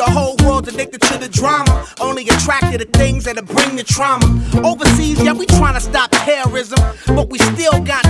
the whole world's addicted to the drama. Only attracted to things that'll bring the trauma. Overseas, yeah, we trying to stop terrorism. But we still got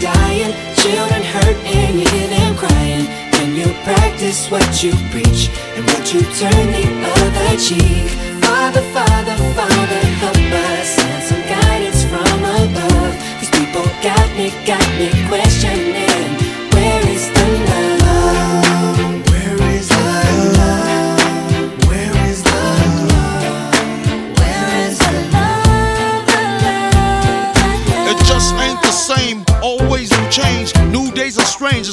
dying, children hurt, and you hear them crying. When you practice what you preach, and would you turn the other cheek? Father, Father, Father, help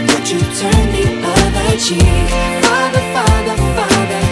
would you turn the other cheek. Father, Father, Father.